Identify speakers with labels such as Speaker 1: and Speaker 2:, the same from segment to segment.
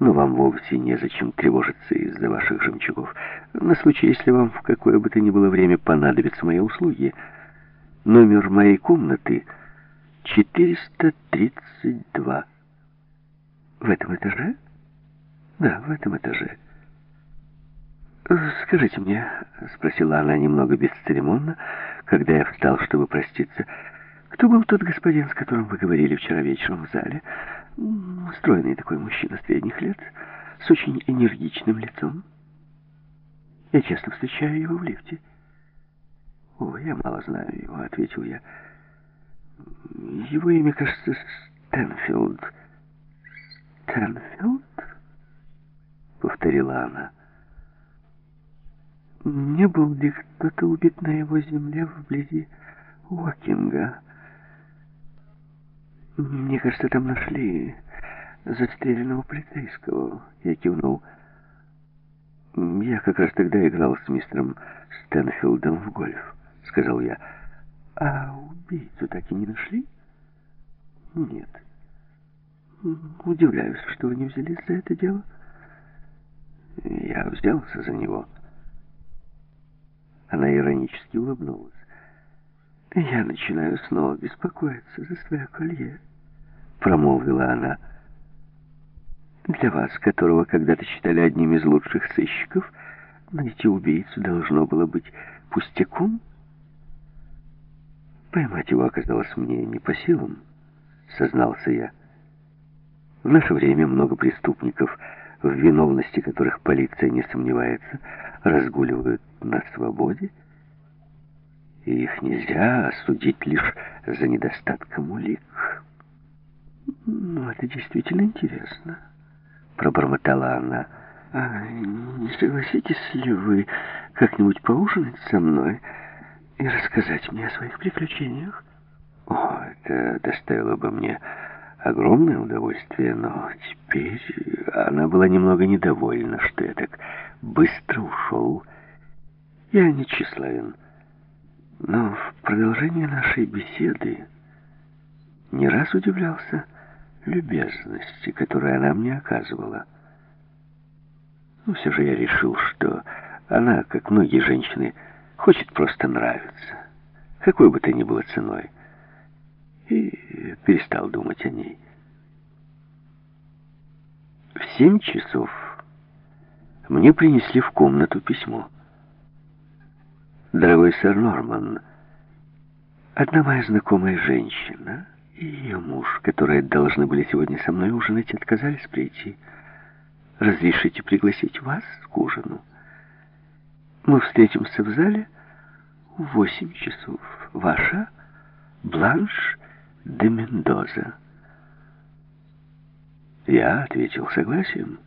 Speaker 1: Но вам вовсе незачем тревожиться из-за ваших жемчугов. На случай, если вам в какое бы то ни было время понадобятся мои услуги, номер моей комнаты 432. В этом этаже? Да, в этом этаже. «Скажите мне», — спросила она немного бесцеремонно, когда я встал, чтобы проститься, «кто был тот господин, с которым вы говорили вчера вечером в зале? Стройный такой мужчина средних лет, с очень энергичным лицом. Я часто встречаю его в лифте». «О, я мало знаю его», — ответил я. «Его имя, кажется, Стэнфилд». «Стэнфилд?» — повторила она. Не был ли кто-то убит на его земле вблизи Уокинга? Мне кажется, там нашли застреленного полицейского. Я кивнул. Я как раз тогда играл с мистером Стэнфилдом в гольф, сказал я. А убийцу так и не нашли? Нет. Удивляюсь, что вы не взялись за это дело. Я взялся за него. Она иронически улыбнулась. «Я начинаю снова беспокоиться за свое колье», — промолвила она. «Для вас, которого когда-то считали одним из лучших сыщиков, найти убийцу должно было быть пустяком?» Поймать его оказалось мне не по силам, сознался я. В наше время много преступников — в виновности которых полиция не сомневается, разгуливают на свободе, и их нельзя осудить лишь за недостатком улик. «Ну, это действительно интересно», — пробормотала она. «А не согласитесь ли вы как-нибудь поужинать со мной и рассказать мне о своих приключениях?» «О, это доставило бы мне огромное удовольствие, но теперь она была немного недовольна, что я так быстро ушел. Я не тщеславен, но в продолжении нашей беседы не раз удивлялся любезности, которую она мне оказывала. Но все же я решил, что она, как многие женщины, хочет просто нравиться, какой бы то ни было ценой и перестал думать о ней. В семь часов мне принесли в комнату письмо. «Дорогой сэр Норман, одна моя знакомая женщина которые должны были сегодня со мной ужинать, отказались прийти. Разрешите пригласить вас к ужину? Мы встретимся в зале в восемь часов. Ваша Бланш де Мендоза. Я ответил согласием.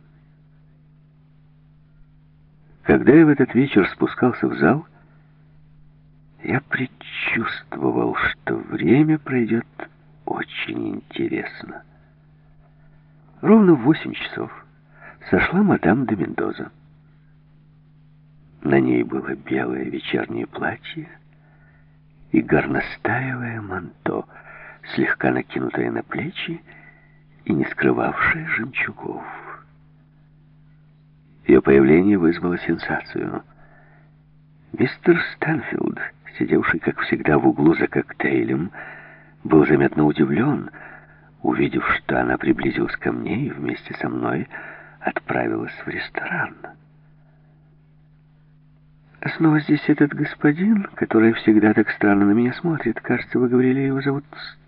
Speaker 1: Когда я в этот вечер спускался в зал, я предчувствовал, что время пройдет очень интересно. Ровно в восемь часов сошла мадам де Мендоза. На ней было белое вечернее платье и горностаевое манто — слегка накинутая на плечи и не скрывавшая жемчугов. Ее появление вызвало сенсацию. Мистер Стэнфилд, сидевший, как всегда, в углу за коктейлем, был заметно удивлен, увидев, что она приблизилась ко мне и вместе со мной отправилась в ресторан. Снова здесь этот господин, который всегда так странно на меня смотрит. Кажется, вы говорили, его зовут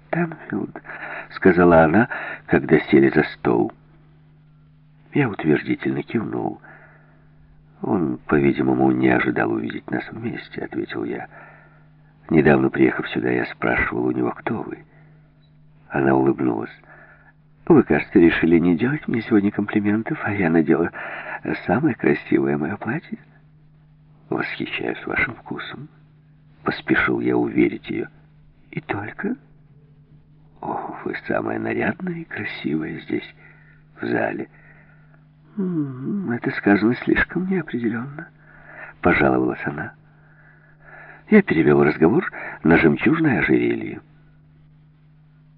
Speaker 1: Стэнфилд», — сказала она, когда сели за стол. Я утвердительно кивнул. «Он, по-видимому, не ожидал увидеть нас вместе», — ответил я. «Недавно, приехав сюда, я спрашивал у него, кто вы». Она улыбнулась. «Вы, кажется, решили не делать мне сегодня комплиментов, а я надела самое красивое мое платье. Восхищаюсь вашим вкусом». Поспешил я уверить ее. «И только...» О, вы самая нарядная и красивая здесь, в зале. Это сказано слишком неопределенно, пожаловалась она. Я перевел разговор на жемчужное ожерелье.